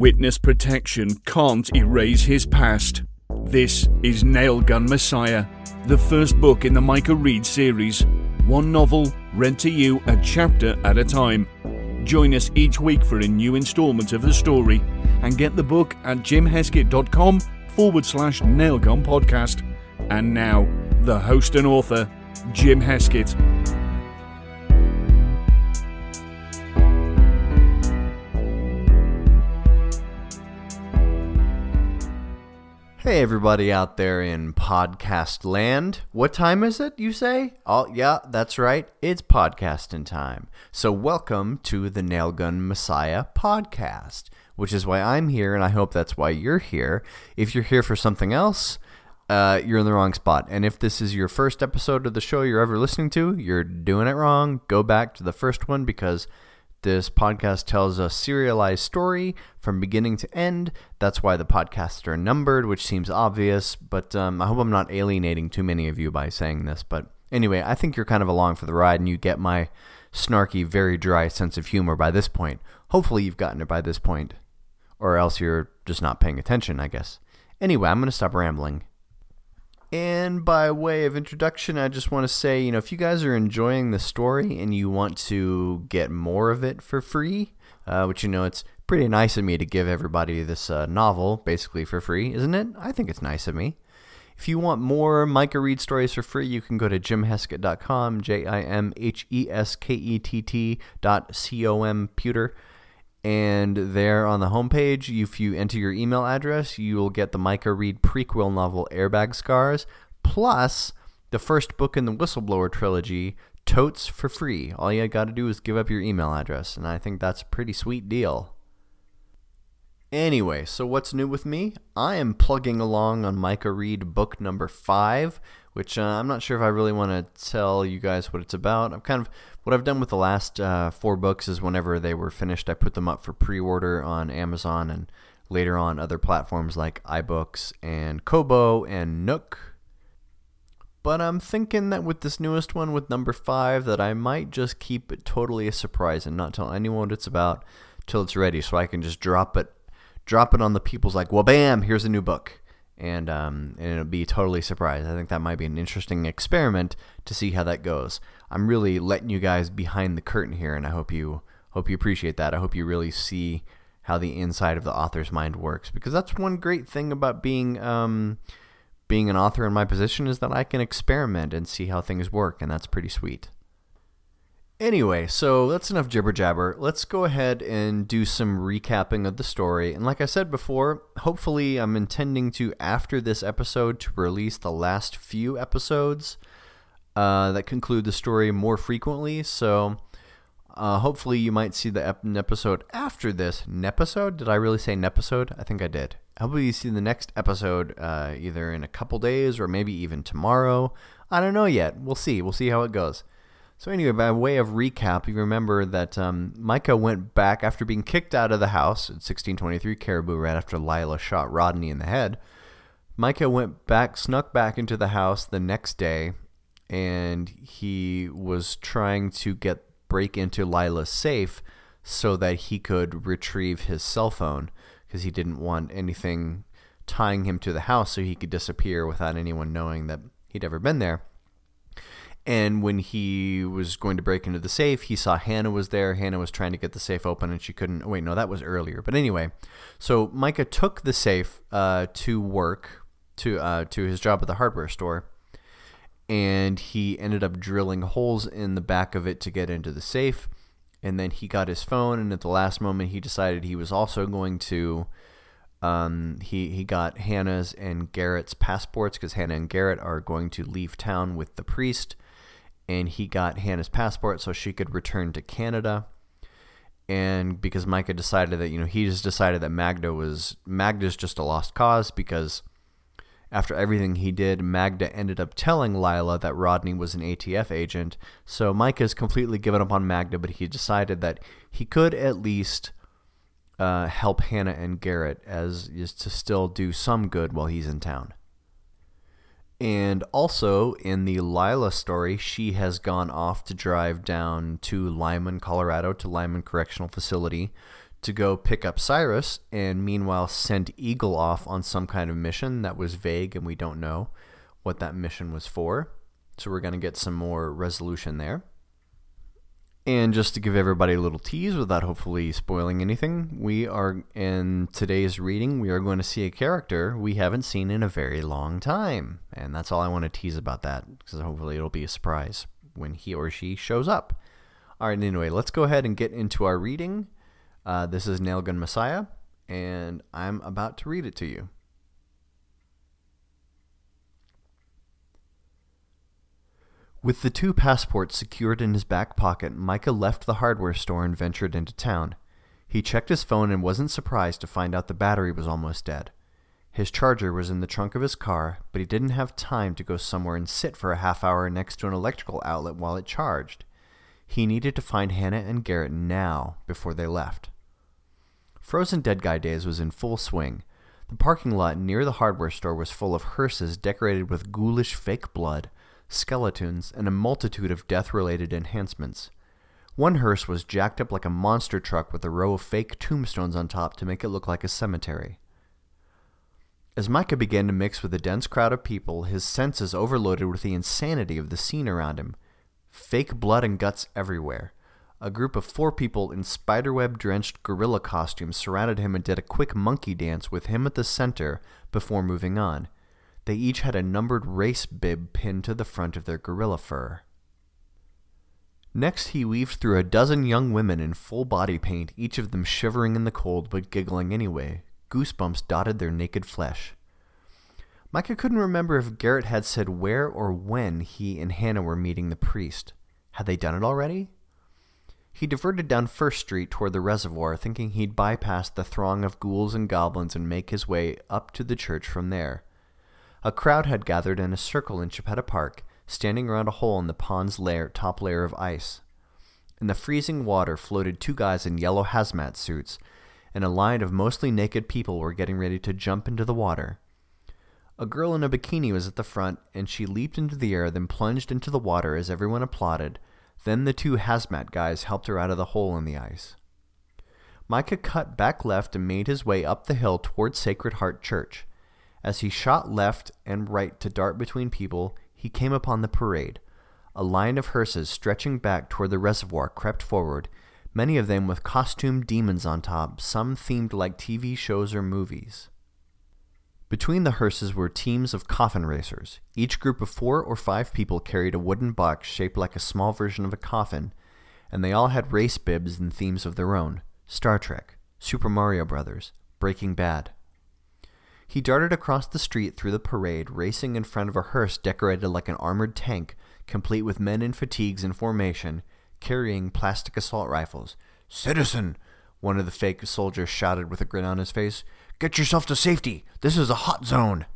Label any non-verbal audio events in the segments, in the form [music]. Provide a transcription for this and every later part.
Witness protection can't erase his past. This is Nailgun Messiah, the first book in the Micah Reed series. One novel read to you a chapter at a time. Join us each week for a new installment of the story and get the book at jimheskett.com forward slash nailgun podcast. And now, the host and author, Jim Heskett. Hey, everybody out there in podcast land. What time is it, you say? Oh, yeah, that's right. It's podcasting time. So, welcome to the Nailgun Messiah podcast, which is why I'm here, and I hope that's why you're here. If you're here for something else, uh, you're in the wrong spot. And if this is your first episode of the show you're ever listening to, you're doing it wrong. Go back to the first one because this podcast tells a serialized story from beginning to end. That's why the podcasts are numbered, which seems obvious, but um, I hope I'm not alienating too many of you by saying this. But anyway, I think you're kind of along for the ride and you get my snarky, very dry sense of humor by this point. Hopefully, you've gotten it by this point, or else you're just not paying attention, I guess. Anyway, I'm going to stop rambling. And by way of introduction, I just want to say, you know, if you guys are enjoying the story and you want to get more of it for free, uh, which, you know, it's pretty nice of me to give everybody this uh, novel basically for free, isn't it? I think it's nice of me. If you want more Micah Reed stories for free, you can go to jimheskett.com, J I M H E S K E T T dot C O M pewter. And there on the homepage, if you enter your email address, you will get the Micah Reed prequel novel Airbag Scars, plus the first book in the Whistleblower trilogy, Totes, for free. All you got to do is give up your email address, and I think that's a pretty sweet deal. Anyway, so what's new with me? I am plugging along on Micah Reed book number five, which uh, I'm not sure if I really want to tell you guys what it's about. I'm kind of what I've done with the last uh, four books is whenever they were finished, I put them up for pre-order on Amazon and later on other platforms like iBooks and Kobo and Nook. But I'm thinking that with this newest one, with number five, that I might just keep it totally a surprise and not tell anyone what it's about till it's ready, so I can just drop it drop it on the people's like, well, bam, here's a new book. And, um, and it'll be totally surprised. I think that might be an interesting experiment to see how that goes. I'm really letting you guys behind the curtain here, and I hope you hope you appreciate that. I hope you really see how the inside of the author's mind works, because that's one great thing about being um, being an author in my position is that I can experiment and see how things work, and that's pretty sweet. Anyway, so that's enough jibber jabber. Let's go ahead and do some recapping of the story. And like I said before, hopefully I'm intending to, after this episode, to release the last few episodes uh, that conclude the story more frequently. So uh, hopefully you might see the ep- episode after this. Nepisode? Did I really say nepisode? I think I did. Hopefully you see the next episode uh, either in a couple days or maybe even tomorrow. I don't know yet. We'll see. We'll see how it goes. So anyway, by way of recap, you remember that um, Micah went back after being kicked out of the house in 1623 Caribou right after Lila shot Rodney in the head. Micah went back, snuck back into the house the next day, and he was trying to get break into Lila's safe so that he could retrieve his cell phone because he didn't want anything tying him to the house so he could disappear without anyone knowing that he'd ever been there. And when he was going to break into the safe, he saw Hannah was there. Hannah was trying to get the safe open and she couldn't. Wait, no, that was earlier. But anyway, so Micah took the safe uh, to work, to, uh, to his job at the hardware store. And he ended up drilling holes in the back of it to get into the safe. And then he got his phone, and at the last moment, he decided he was also going to. Um, he he got Hannah's and Garrett's passports because Hannah and Garrett are going to leave town with the priest and he got Hannah's passport so she could return to Canada. And because Micah decided that, you know, he just decided that Magda was Magda's just a lost cause because after everything he did, Magda ended up telling Lila that Rodney was an ATF agent. So Micah's completely given up on Magda, but he decided that he could at least uh, help Hannah and Garrett as is to still do some good while he's in town. And also in the Lila story, she has gone off to drive down to Limon, Colorado, to Limon Correctional Facility to go pick up Cyrus and meanwhile send Eagle off on some kind of mission that was vague and we don't know what that mission was for. So we're going to get some more resolution there. And just to give everybody a little tease without hopefully spoiling anything, we are in today's reading, we are going to see a character we haven't seen in a very long time. And that's all I want to tease about that, because hopefully it'll be a surprise when he or she shows up. All right, anyway, let's go ahead and get into our reading. Uh, this is Nailgun Messiah, and I'm about to read it to you. With the two passports secured in his back pocket, Micah left the hardware store and ventured into town. He checked his phone and wasn't surprised to find out the battery was almost dead. His charger was in the trunk of his car, but he didn't have time to go somewhere and sit for a half hour next to an electrical outlet while it charged. He needed to find Hannah and Garrett now before they left. Frozen Dead Guy Days was in full swing. The parking lot near the hardware store was full of hearses decorated with ghoulish fake blood, skeletons, and a multitude of death related enhancements. One hearse was jacked up like a monster truck with a row of fake tombstones on top to make it look like a cemetery. As Micah began to mix with the dense crowd of people, his senses overloaded with the insanity of the scene around him. Fake blood and guts everywhere. A group of four people in spiderweb drenched gorilla costumes surrounded him and did a quick monkey dance with him at the center before moving on. They each had a numbered race bib pinned to the front of their gorilla fur. Next, he weaved through a dozen young women in full body paint, each of them shivering in the cold but giggling anyway. Goosebumps dotted their naked flesh. Micah couldn't remember if Garrett had said where or when he and Hannah were meeting the priest. Had they done it already? He diverted down First Street toward the reservoir, thinking he'd bypass the throng of ghouls and goblins and make his way up to the church from there. A crowd had gathered in a circle in Chipeta Park, standing around a hole in the pond's layer, top layer of ice. In the freezing water floated two guys in yellow hazmat suits, and a line of mostly naked people were getting ready to jump into the water. A girl in a bikini was at the front, and she leaped into the air, then plunged into the water as everyone applauded. Then the two hazmat guys helped her out of the hole in the ice. Micah cut back left and made his way up the hill toward Sacred Heart Church. As he shot left and right to dart between people, he came upon the parade. A line of hearses stretching back toward the reservoir crept forward, many of them with costumed demons on top, some themed like TV shows or movies. Between the hearses were teams of coffin racers. Each group of four or five people carried a wooden box shaped like a small version of a coffin, and they all had race bibs and themes of their own Star Trek, Super Mario Brothers, Breaking Bad. He darted across the street through the parade, racing in front of a hearse decorated like an armored tank, complete with men in fatigues in formation, carrying plastic assault rifles. Citizen! One of the fake soldiers shouted with a grin on his face. Get yourself to safety! This is a hot zone!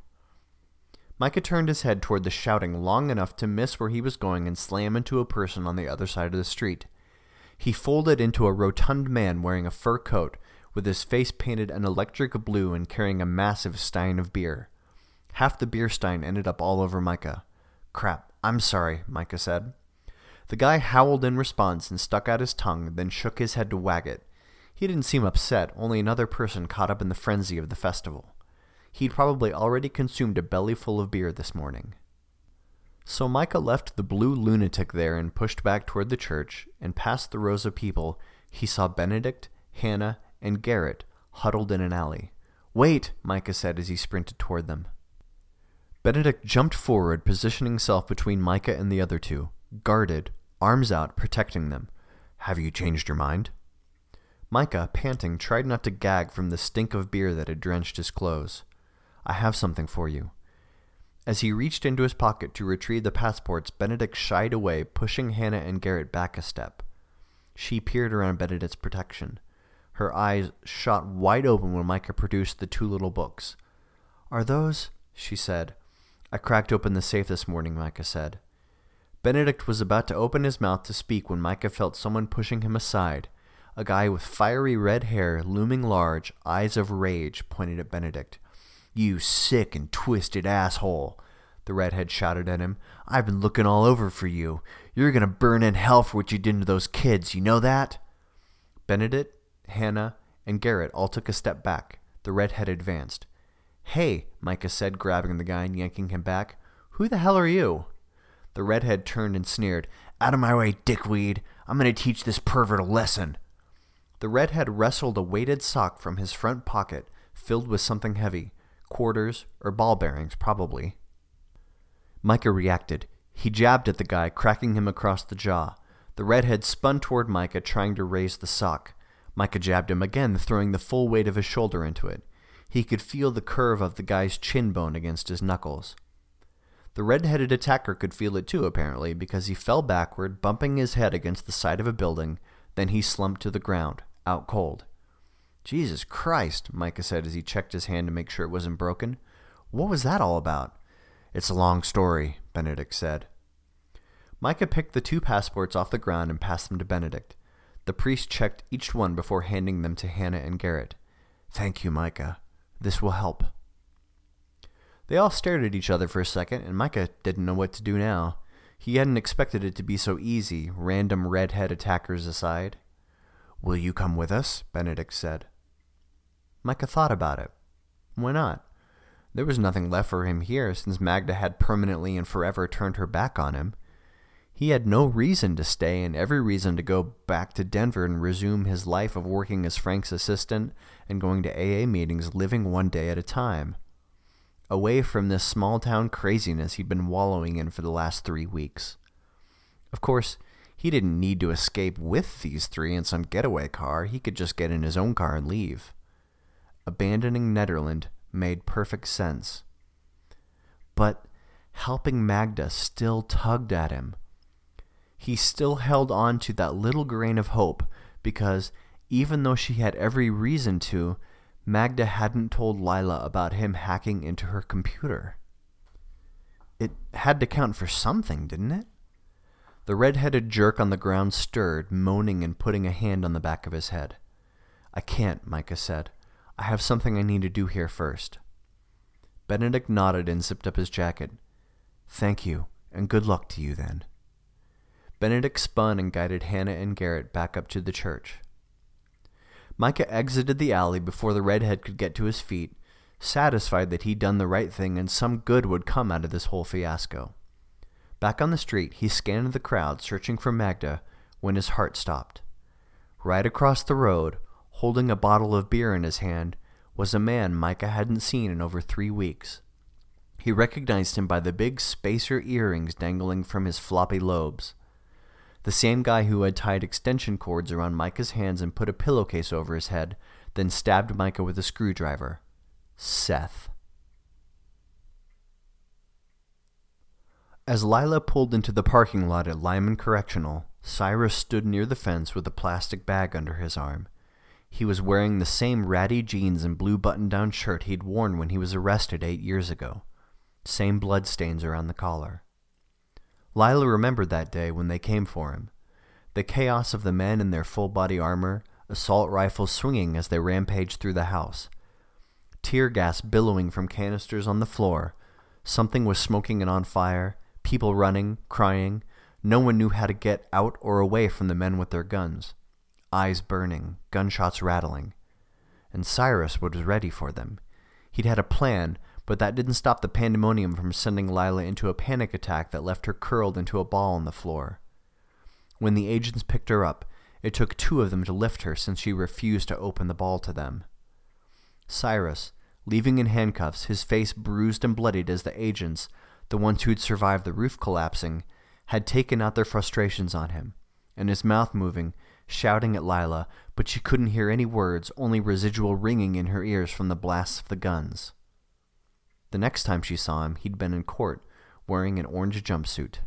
Micah turned his head toward the shouting long enough to miss where he was going and slam into a person on the other side of the street. He folded into a rotund man wearing a fur coat, with his face painted an electric blue and carrying a massive stein of beer. Half the beer stein ended up all over Micah. Crap, I'm sorry, Micah said. The guy howled in response and stuck out his tongue, then shook his head to wag it. He didn't seem upset, only another person caught up in the frenzy of the festival. He'd probably already consumed a bellyful of beer this morning. So Micah left the blue lunatic there and pushed back toward the church, and past the rows of people, he saw Benedict, Hannah, and Garrett huddled in an alley. Wait, Micah said as he sprinted toward them. Benedict jumped forward, positioning himself between Micah and the other two, guarded, arms out, protecting them. Have you changed your mind? Micah, panting, tried not to gag from the stink of beer that had drenched his clothes. I have something for you. As he reached into his pocket to retrieve the passports, Benedict shied away, pushing Hannah and Garrett back a step. She peered around Benedict's protection. Her eyes shot wide open when Micah produced the two little books. Are those? she said. I cracked open the safe this morning, Micah said. Benedict was about to open his mouth to speak when Micah felt someone pushing him aside. A guy with fiery red hair, looming large, eyes of rage, pointed at Benedict. You sick and twisted asshole, the redhead shouted at him. I've been looking all over for you. You're going to burn in hell for what you did to those kids, you know that? Benedict Hannah, and Garrett all took a step back. The redhead advanced. Hey, Micah said, grabbing the guy and yanking him back. Who the hell are you? The redhead turned and sneered. Out of my way, dickweed. I'm going to teach this pervert a lesson. The redhead wrestled a weighted sock from his front pocket, filled with something heavy quarters or ball bearings, probably. Micah reacted. He jabbed at the guy, cracking him across the jaw. The redhead spun toward Micah, trying to raise the sock. Micah jabbed him again, throwing the full weight of his shoulder into it. He could feel the curve of the guy's chin bone against his knuckles. The red-headed attacker could feel it too, apparently, because he fell backward, bumping his head against the side of a building, then he slumped to the ground, out cold. Jesus Christ, Micah said as he checked his hand to make sure it wasn't broken. What was that all about? It's a long story, Benedict said. Micah picked the two passports off the ground and passed them to Benedict. The priest checked each one before handing them to Hannah and Garrett. Thank you, Micah. This will help. They all stared at each other for a second, and Micah didn't know what to do now. He hadn't expected it to be so easy, random redhead attackers aside. Will you come with us? Benedict said. Micah thought about it. Why not? There was nothing left for him here since Magda had permanently and forever turned her back on him. He had no reason to stay and every reason to go back to Denver and resume his life of working as Frank's assistant and going to AA meetings living one day at a time away from this small town craziness he'd been wallowing in for the last three weeks. Of course, he didn't need to escape with these three in some getaway car, he could just get in his own car and leave. Abandoning Nederland made perfect sense. But helping Magda still tugged at him. He still held on to that little grain of hope because, even though she had every reason to, Magda hadn't told Lila about him hacking into her computer. It had to count for something, didn't it? The red-headed jerk on the ground stirred, moaning and putting a hand on the back of his head. I can't, Micah said. I have something I need to do here first. Benedict nodded and zipped up his jacket. Thank you, and good luck to you then. Benedict spun and guided Hannah and Garrett back up to the church. Micah exited the alley before the redhead could get to his feet, satisfied that he'd done the right thing and some good would come out of this whole fiasco. Back on the street, he scanned the crowd, searching for Magda, when his heart stopped. Right across the road, holding a bottle of beer in his hand, was a man Micah hadn't seen in over three weeks. He recognized him by the big spacer earrings dangling from his floppy lobes the same guy who had tied extension cords around Micah's hands and put a pillowcase over his head, then stabbed Micah with a screwdriver. Seth. As Lila pulled into the parking lot at Limon Correctional, Cyrus stood near the fence with a plastic bag under his arm. He was wearing the same ratty jeans and blue button-down shirt he'd worn when he was arrested eight years ago. Same bloodstains around the collar. Lila remembered that day when they came for him. The chaos of the men in their full body armor, assault rifles swinging as they rampaged through the house. Tear gas billowing from canisters on the floor. Something was smoking and on fire, people running, crying. No one knew how to get out or away from the men with their guns. Eyes burning, gunshots rattling. And Cyrus was ready for them. He'd had a plan, but that didn't stop the pandemonium from sending Lila into a panic attack that left her curled into a ball on the floor. When the agents picked her up, it took two of them to lift her since she refused to open the ball to them. Cyrus, leaving in handcuffs, his face bruised and bloodied as the agents, the ones who'd survived the roof collapsing, had taken out their frustrations on him, and his mouth moving, shouting at Lila, but she couldn't hear any words, only residual ringing in her ears from the blasts of the guns. The next time she saw him, he'd been in court, wearing an orange jumpsuit.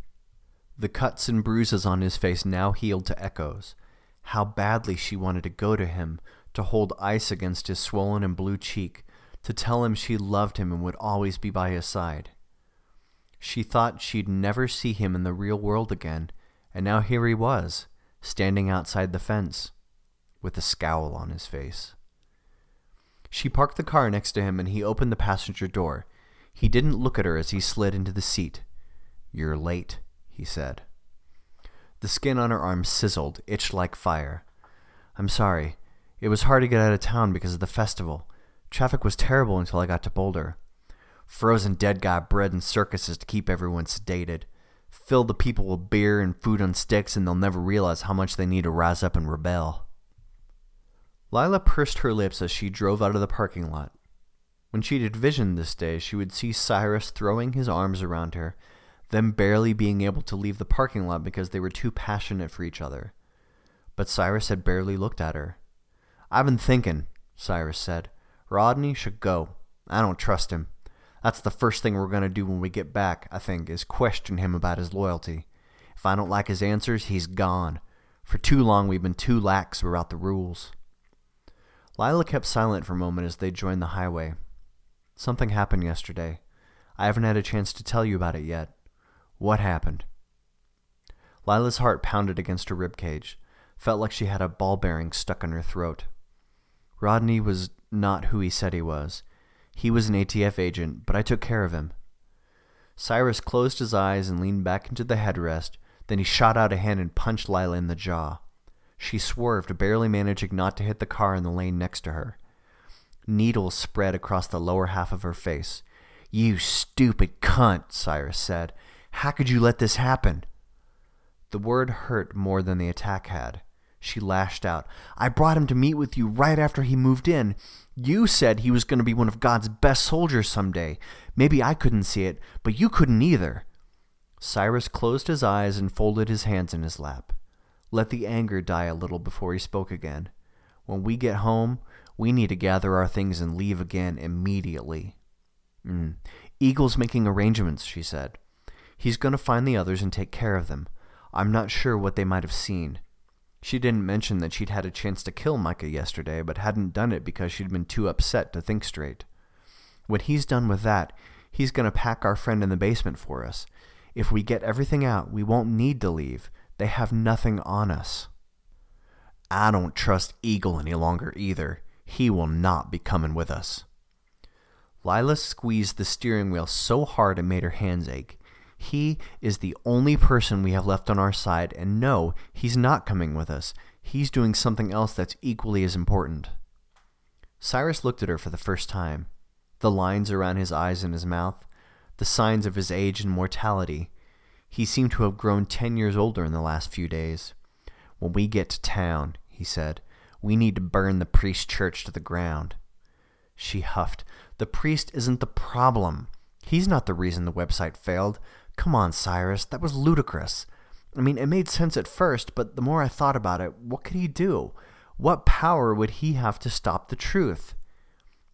The cuts and bruises on his face now healed to echoes. How badly she wanted to go to him, to hold ice against his swollen and blue cheek, to tell him she loved him and would always be by his side. She thought she'd never see him in the real world again, and now here he was, standing outside the fence, with a scowl on his face. She parked the car next to him and he opened the passenger door. He didn't look at her as he slid into the seat. You're late, he said. The skin on her arm sizzled, itched like fire. I'm sorry. It was hard to get out of town because of the festival. Traffic was terrible until I got to Boulder. Frozen dead guy bread and circuses to keep everyone sedated. Fill the people with beer and food on sticks, and they'll never realize how much they need to rise up and rebel. Lila pursed her lips as she drove out of the parking lot. When she had vision this day, she would see Cyrus throwing his arms around her, them barely being able to leave the parking lot because they were too passionate for each other. But Cyrus had barely looked at her. I've been thinking, Cyrus said. Rodney should go. I don't trust him. That's the first thing we're going to do when we get back, I think, is question him about his loyalty. If I don't like his answers, he's gone. For too long, we've been too lax about the rules. Lila kept silent for a moment as they joined the highway. Something happened yesterday. I haven't had a chance to tell you about it yet. What happened? Lila's heart pounded against her rib cage. Felt like she had a ball bearing stuck in her throat. Rodney was not who he said he was. He was an ATF agent, but I took care of him. Cyrus closed his eyes and leaned back into the headrest, then he shot out a hand and punched Lila in the jaw. She swerved, barely managing not to hit the car in the lane next to her. Needles spread across the lower half of her face. You stupid cunt, Cyrus said. How could you let this happen? The word hurt more than the attack had. She lashed out. I brought him to meet with you right after he moved in. You said he was going to be one of God's best soldiers someday. Maybe I couldn't see it, but you couldn't either. Cyrus closed his eyes and folded his hands in his lap. Let the anger die a little before he spoke again. When we get home, we need to gather our things and leave again immediately. Mm. Eagle's making arrangements, she said. He's going to find the others and take care of them. I'm not sure what they might have seen. She didn't mention that she'd had a chance to kill Micah yesterday, but hadn't done it because she'd been too upset to think straight. When he's done with that, he's going to pack our friend in the basement for us. If we get everything out, we won't need to leave. They have nothing on us. I don't trust Eagle any longer either. He will not be coming with us. Lila squeezed the steering wheel so hard it made her hands ache. He is the only person we have left on our side, and no, he's not coming with us. He's doing something else that's equally as important. Cyrus looked at her for the first time. The lines around his eyes and his mouth, the signs of his age and mortality. He seemed to have grown ten years older in the last few days. When we get to town, he said, we need to burn the priest church to the ground. She huffed. The priest isn't the problem. He's not the reason the website failed. Come on, Cyrus, that was ludicrous. I mean, it made sense at first, but the more I thought about it, what could he do? What power would he have to stop the truth?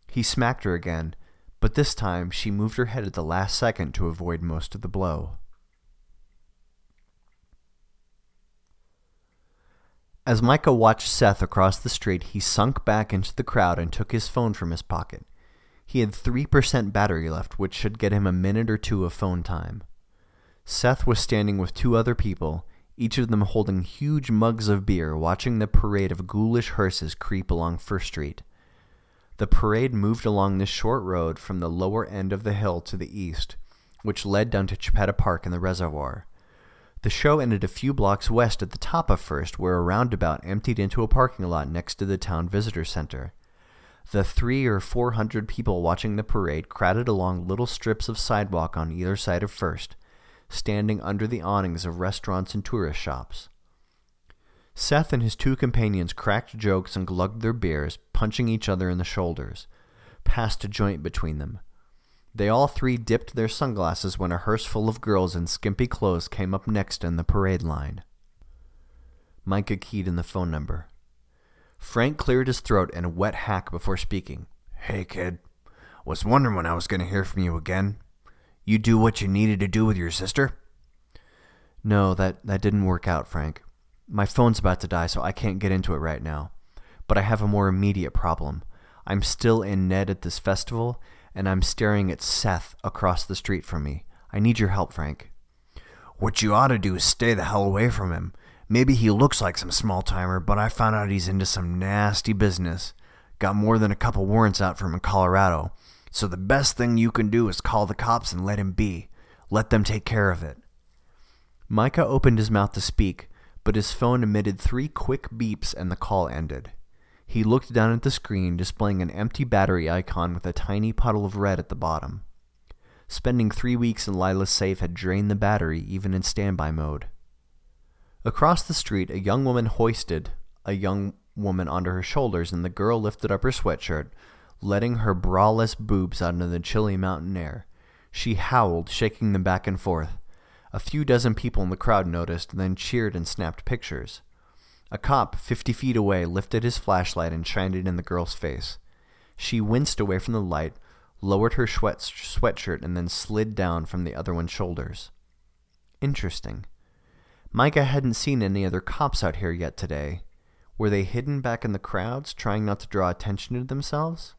He smacked her again, but this time she moved her head at the last second to avoid most of the blow. As Micah watched Seth across the street, he sunk back into the crowd and took his phone from his pocket. He had 3% battery left, which should get him a minute or two of phone time. Seth was standing with two other people, each of them holding huge mugs of beer, watching the parade of ghoulish hearses creep along First Street. The parade moved along this short road from the lower end of the hill to the east, which led down to Chipeta Park and the reservoir. The show ended a few blocks west at the top of First, where a roundabout emptied into a parking lot next to the town visitor center. The three or four hundred people watching the parade crowded along little strips of sidewalk on either side of First, standing under the awnings of restaurants and tourist shops. Seth and his two companions cracked jokes and glugged their beers, punching each other in the shoulders, passed a joint between them. They all three dipped their sunglasses when a hearse full of girls in skimpy clothes came up next in the parade line. Micah keyed in the phone number. Frank cleared his throat in a wet hack before speaking. Hey, kid. Was wondering when I was going to hear from you again. You do what you needed to do with your sister? No, that, that didn't work out, Frank. My phone's about to die, so I can't get into it right now. But I have a more immediate problem. I'm still in Ned at this festival, and I'm staring at Seth across the street from me. I need your help, Frank. What you ought to do is stay the hell away from him. Maybe he looks like some small timer, but I found out he's into some nasty business. Got more than a couple warrants out for him in Colorado. So the best thing you can do is call the cops and let him be. Let them take care of it. Micah opened his mouth to speak, but his phone emitted three quick beeps and the call ended. He looked down at the screen, displaying an empty battery icon with a tiny puddle of red at the bottom. Spending three weeks in Lila's safe had drained the battery, even in standby mode. Across the street, a young woman hoisted a young woman onto her shoulders, and the girl lifted up her sweatshirt, letting her braless boobs out into the chilly mountain air. She howled, shaking them back and forth. A few dozen people in the crowd noticed, then cheered and snapped pictures. A cop, fifty feet away, lifted his flashlight and shined it in the girl's face. She winced away from the light, lowered her sweat- sweatshirt, and then slid down from the other one's shoulders. Interesting. Micah hadn't seen any other cops out here yet today. Were they hidden back in the crowds, trying not to draw attention to themselves?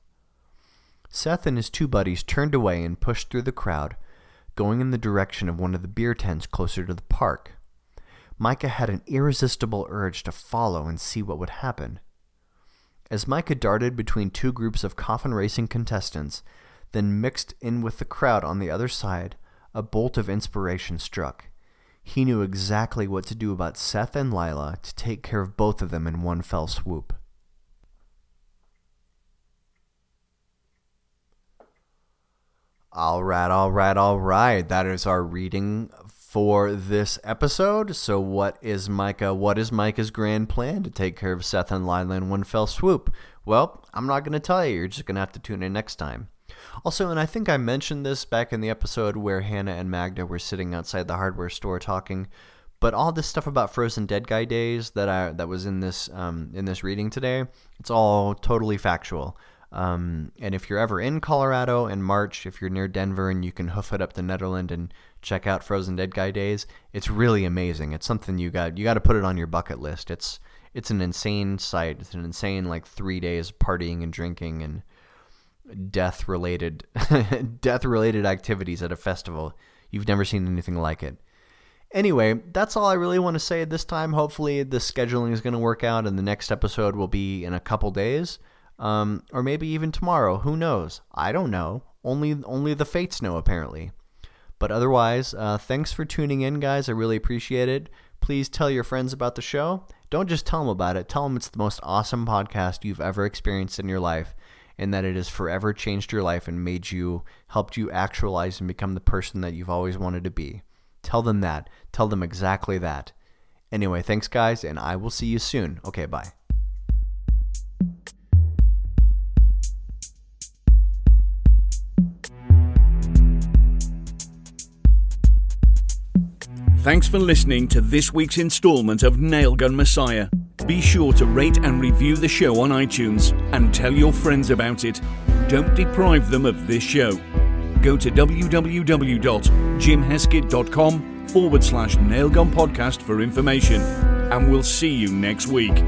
Seth and his two buddies turned away and pushed through the crowd, going in the direction of one of the beer tents closer to the park. Micah had an irresistible urge to follow and see what would happen. As Micah darted between two groups of coffin racing contestants, then mixed in with the crowd on the other side, a bolt of inspiration struck. He knew exactly what to do about Seth and Lila to take care of both of them in one fell swoop. All right, all right, all right. That is our reading for this episode. So, what is Micah? What is Micah's grand plan to take care of Seth and Lila in one fell swoop? Well, I'm not going to tell you. You're just going to have to tune in next time. Also, and I think I mentioned this back in the episode where Hannah and Magda were sitting outside the hardware store talking, but all this stuff about Frozen Dead Guy days that I that was in this um, in this reading today, it's all totally factual. Um, and if you're ever in Colorado in March, if you're near Denver and you can hoof it up to Nederland and check out Frozen Dead Guy Days, it's really amazing. It's something you got you got to put it on your bucket list. It's it's an insane sight. It's an insane like three days partying and drinking and death related [laughs] death related activities at a festival. You've never seen anything like it. Anyway, that's all I really want to say at this time. Hopefully, the scheduling is going to work out, and the next episode will be in a couple days um, or maybe even tomorrow. Who knows? I don't know. Only only the fates know apparently. But otherwise, uh, thanks for tuning in, guys. I really appreciate it. Please tell your friends about the show. Don't just tell them about it. Tell them it's the most awesome podcast you've ever experienced in your life, and that it has forever changed your life and made you, helped you actualize and become the person that you've always wanted to be. Tell them that. Tell them exactly that. Anyway, thanks, guys, and I will see you soon. Okay, bye. Thanks for listening to this week's installment of Nailgun Messiah. Be sure to rate and review the show on iTunes and tell your friends about it. Don't deprive them of this show. Go to www.jimheskett.com forward slash nailgun podcast for information, and we'll see you next week.